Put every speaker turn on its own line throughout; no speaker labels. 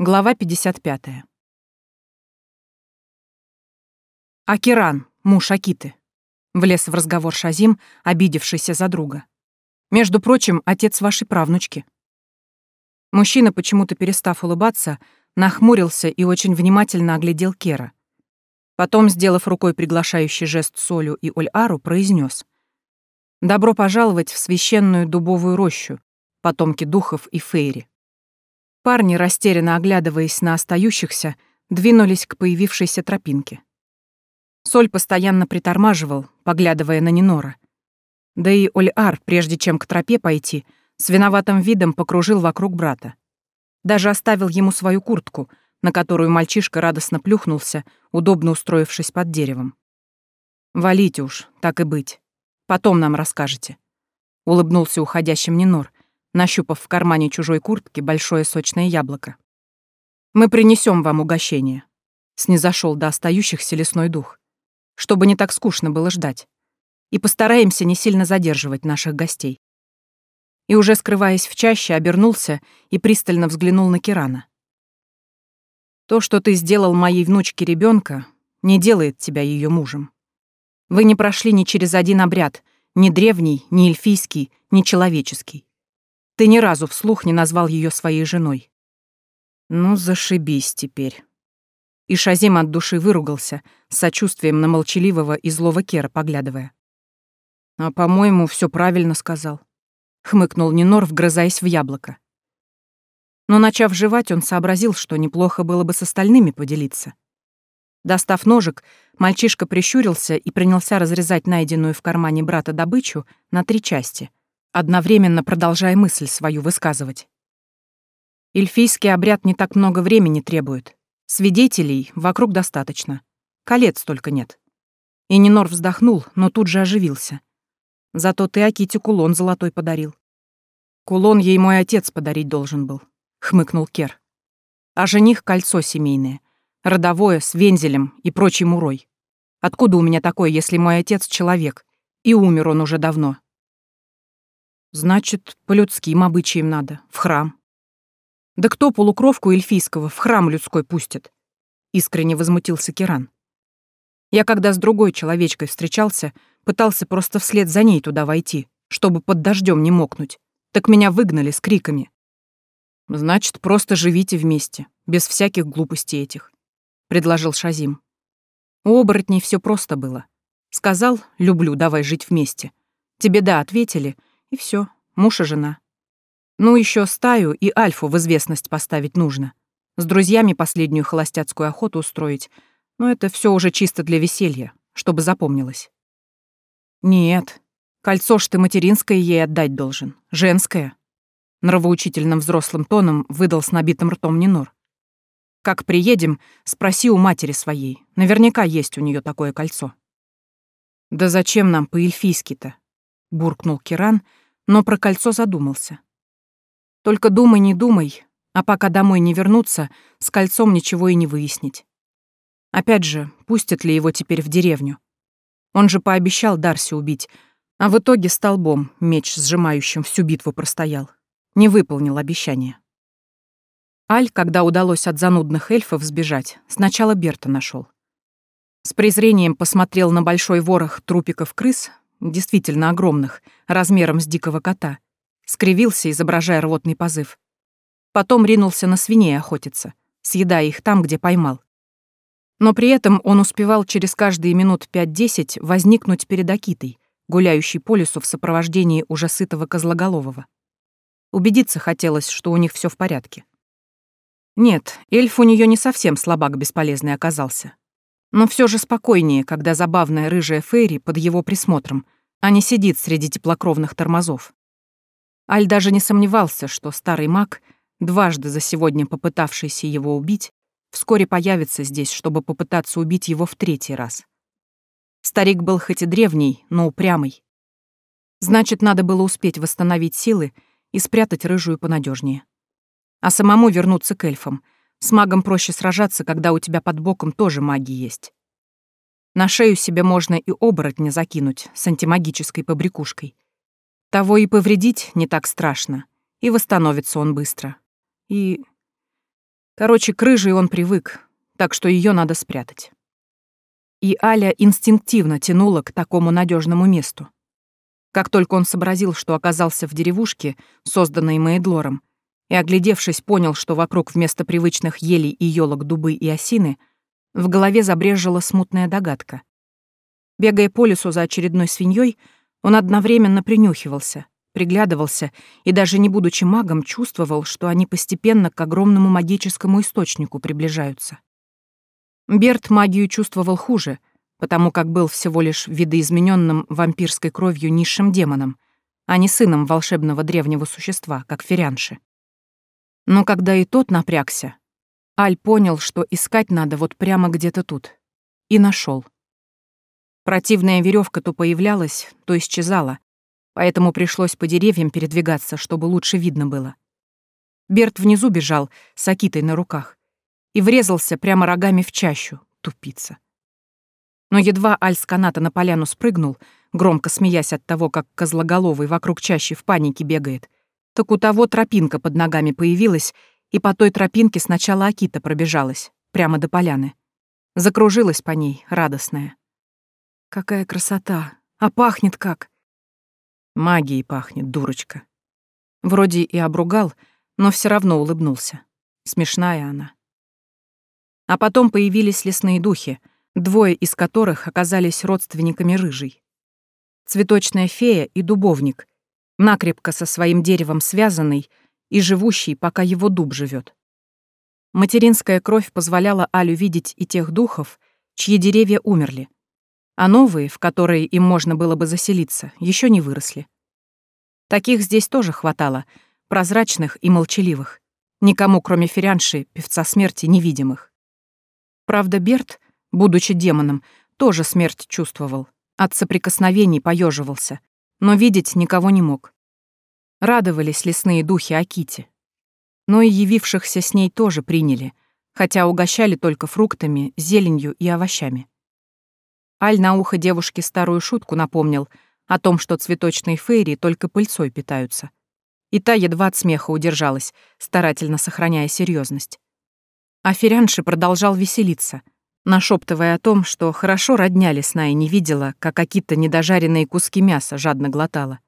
Глава 55. «Акиран, муж Акиты», — влез в разговор Шазим, обидевшийся за друга. «Между прочим, отец вашей правнучки». Мужчина, почему-то перестав улыбаться, нахмурился и очень внимательно оглядел Кера. Потом, сделав рукой приглашающий жест Солю и Оль-Ару, произнес: «Добро пожаловать в священную дубовую рощу, потомки духов и фейри». Парни, растерянно оглядываясь на остающихся, двинулись к появившейся тропинке. Соль постоянно притормаживал, поглядывая на Нинора. Да и Оль-Ар, прежде чем к тропе пойти, с виноватым видом покружил вокруг брата. Даже оставил ему свою куртку, на которую мальчишка радостно плюхнулся, удобно устроившись под деревом. «Валите уж, так и быть. Потом нам расскажете», — улыбнулся уходящим Нинор, нащупав в кармане чужой куртки большое сочное яблоко. «Мы принесем вам угощение», — снизошел до остающихся лесной дух, чтобы не так скучно было ждать, и постараемся не сильно задерживать наших гостей. И уже скрываясь в чаще, обернулся и пристально взглянул на Кирана. «То, что ты сделал моей внучке ребенка, не делает тебя ее мужем. Вы не прошли ни через один обряд, ни древний, ни эльфийский, ни человеческий. Ты ни разу вслух не назвал ее своей женой. Ну, зашибись теперь. И Шазим от души выругался, с сочувствием на молчаливого и злого Кера поглядывая. А, по-моему, все правильно сказал. Хмыкнул Нинор, вгрызаясь в яблоко. Но, начав жевать, он сообразил, что неплохо было бы с остальными поделиться. Достав ножик, мальчишка прищурился и принялся разрезать найденную в кармане брата добычу на три части — одновременно продолжая мысль свою высказывать. Эльфийский обряд не так много времени требует. Свидетелей вокруг достаточно. Колец только нет. И Нинор вздохнул, но тут же оживился. Зато ты Аките кулон золотой подарил. Кулон ей мой отец подарить должен был, хмыкнул Кер. А жених кольцо семейное, родовое, с вензелем и прочей мурой. Откуда у меня такое, если мой отец человек, и умер он уже давно? Значит, по людским обычаям надо, в храм. Да кто полукровку эльфийского в храм людской пустит? Искренне возмутился Киран. Я когда с другой человечкой встречался, пытался просто вслед за ней туда войти, чтобы под дождем не мокнуть. Так меня выгнали с криками. Значит, просто живите вместе, без всяких глупостей этих, предложил Шазим. У оборотней все просто было. Сказал, люблю, давай жить вместе. Тебе да ответили — и все, муж и жена. Ну, еще стаю и Альфу в известность поставить нужно. С друзьями последнюю холостяцкую охоту устроить. Но это все уже чисто для веселья, чтобы запомнилось. Нет, кольцо ж ты материнское ей отдать должен, женское. Нравоучительным взрослым тоном выдал с набитым ртом Нинор. Как приедем, спроси у матери своей. Наверняка есть у нее такое кольцо. Да зачем нам по-эльфийски-то? буркнул Киран, но про кольцо задумался. Только думай, не думай, а пока домой не вернуться, с кольцом ничего и не выяснить. Опять же, пустят ли его теперь в деревню? Он же пообещал Дарси убить, а в итоге столбом, меч сжимающим, всю битву простоял. Не выполнил обещание. Аль, когда удалось от занудных эльфов сбежать, сначала Берта нашел. С презрением посмотрел на большой ворох трупиков крыс, действительно огромных, размером с дикого кота, скривился, изображая рвотный позыв. Потом ринулся на свиней охотиться, съедая их там, где поймал. Но при этом он успевал через каждые минут 5-10 возникнуть перед Акитой, гуляющей по лесу в сопровождении уже сытого козлоголового. Убедиться хотелось, что у них все в порядке. Нет, эльф у нее не совсем слабак бесполезный оказался. Но все же спокойнее, когда забавная рыжая Фейри под его присмотром, а не сидит среди теплокровных тормозов. Аль даже не сомневался, что старый маг, дважды за сегодня попытавшийся его убить, вскоре появится здесь, чтобы попытаться убить его в третий раз. Старик был хоть и древний, но упрямый. Значит, надо было успеть восстановить силы и спрятать рыжую понадежнее. А самому вернуться к эльфам. С магом проще сражаться, когда у тебя под боком тоже маги есть. На шею себе можно и оборотня закинуть с антимагической побрякушкой. Того и повредить не так страшно, и восстановится он быстро. И... Короче, к рыжей он привык, так что ее надо спрятать. И Аля инстинктивно тянула к такому надежному месту. Как только он сообразил, что оказался в деревушке, созданной Мейдлором, и, оглядевшись, понял, что вокруг вместо привычных елей и елок дубы и осины, в голове забрежила смутная догадка. Бегая по лесу за очередной свиньей, он одновременно принюхивался, приглядывался и, даже не будучи магом, чувствовал, что они постепенно к огромному магическому источнику приближаются. Берт магию чувствовал хуже — потому как был всего лишь видоизмененным вампирской кровью низшим демоном, а не сыном волшебного древнего существа, как ферянши. Но когда и тот напрягся, Аль понял, что искать надо вот прямо где-то тут. И нашел. Противная веревка то появлялась, то исчезала, поэтому пришлось по деревьям передвигаться, чтобы лучше видно было. Берт внизу бежал, с Акитой на руках, и врезался прямо рогами в чащу, тупица. Но едва Аль с каната на поляну спрыгнул, громко смеясь от того, как козлоголовый вокруг чаще в панике бегает, так у того тропинка под ногами появилась, и по той тропинке сначала Акита пробежалась, прямо до поляны. Закружилась по ней, радостная. «Какая красота! А пахнет как!» Магией пахнет, дурочка. Вроде и обругал, но все равно улыбнулся. Смешная она. А потом появились лесные духи — двое из которых оказались родственниками рыжей. Цветочная фея и дубовник, накрепко со своим деревом связанный и живущий, пока его дуб живет. Материнская кровь позволяла Алю видеть и тех духов, чьи деревья умерли, а новые, в которые им можно было бы заселиться, еще не выросли. Таких здесь тоже хватало, прозрачных и молчаливых, никому, кроме ферянши, певца смерти, невидимых. Правда, Берт, будучи демоном, тоже смерть чувствовал. От соприкосновений поеживался, но видеть никого не мог. Радовались лесные духи Аките. Но и явившихся с ней тоже приняли, хотя угощали только фруктами, зеленью и овощами. Аль на ухо девушке старую шутку напомнил о том, что цветочные фейри только пыльцой питаются. И та едва от смеха удержалась, старательно сохраняя серьезность. А Ферянши продолжал веселиться — нашептывая о том, что хорошо родня лесная не видела, как какие-то недожаренные куски мяса жадно глотала.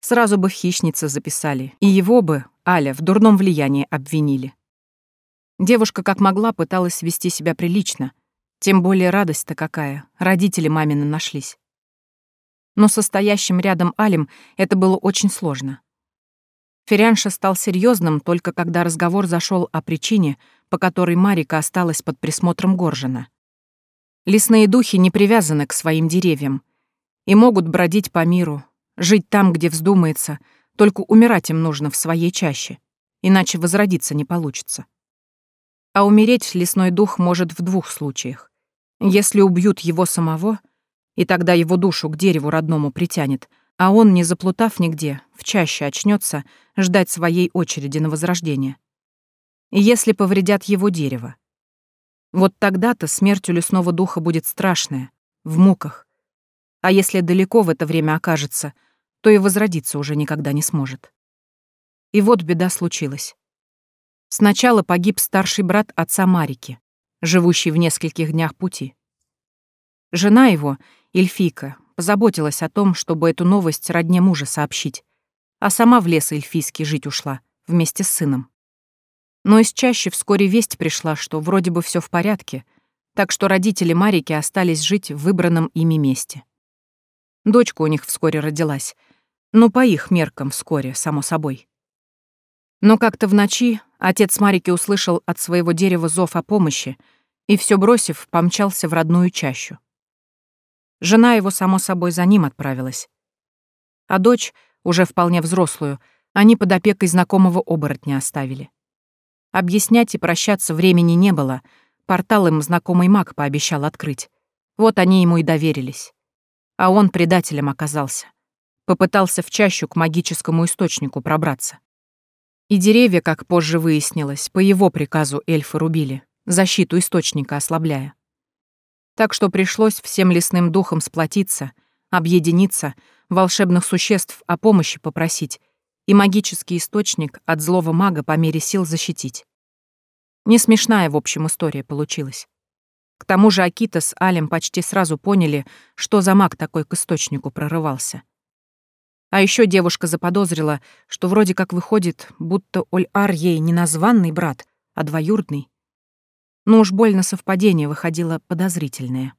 Сразу бы в хищнице записали, и его бы, Аля, в дурном влиянии обвинили. Девушка как могла пыталась вести себя прилично, тем более радость-то какая, родители мамины нашлись. Но состоящим рядом Алем это было очень сложно. Ферянша стал серьезным только когда разговор зашел о причине, по которой Марика осталась под присмотром Горжина. Лесные духи не привязаны к своим деревьям и могут бродить по миру, жить там, где вздумается, только умирать им нужно в своей чаще, иначе возродиться не получится. А умереть лесной дух может в двух случаях. Если убьют его самого, и тогда его душу к дереву родному притянет, а он, не заплутав нигде, в чаще очнется ждать своей очереди на возрождение если повредят его дерево. Вот тогда-то смерть у лесного духа будет страшная, в муках. А если далеко в это время окажется, то и возродиться уже никогда не сможет. И вот беда случилась. Сначала погиб старший брат отца Марики, живущий в нескольких днях пути. Жена его, Эльфийка, позаботилась о том, чтобы эту новость родне мужа сообщить, а сама в лес эльфийский жить ушла, вместе с сыном. Но из чаще вскоре весть пришла, что вроде бы все в порядке, так что родители Марики остались жить в выбранном ими месте. Дочка у них вскоре родилась. Ну, по их меркам вскоре, само собой. Но как-то в ночи отец Марики услышал от своего дерева зов о помощи и, все бросив, помчался в родную чащу. Жена его, само собой, за ним отправилась. А дочь, уже вполне взрослую, они под опекой знакомого оборотня оставили. Объяснять и прощаться времени не было. Портал им знакомый маг пообещал открыть. Вот они ему и доверились. А он предателем оказался. Попытался в чащу к магическому источнику пробраться. И деревья, как позже выяснилось, по его приказу эльфы рубили, защиту источника ослабляя. Так что пришлось всем лесным духам сплотиться, объединиться, волшебных существ о помощи попросить и магический источник от злого мага по мере сил защитить. Не смешная, в общем, история получилась. К тому же Акита с Алем почти сразу поняли, что за маг такой к источнику прорывался. А еще девушка заподозрила, что вроде как выходит, будто Оль-Ар ей не названный брат, а двоюродный. Но уж больно совпадение выходило подозрительное.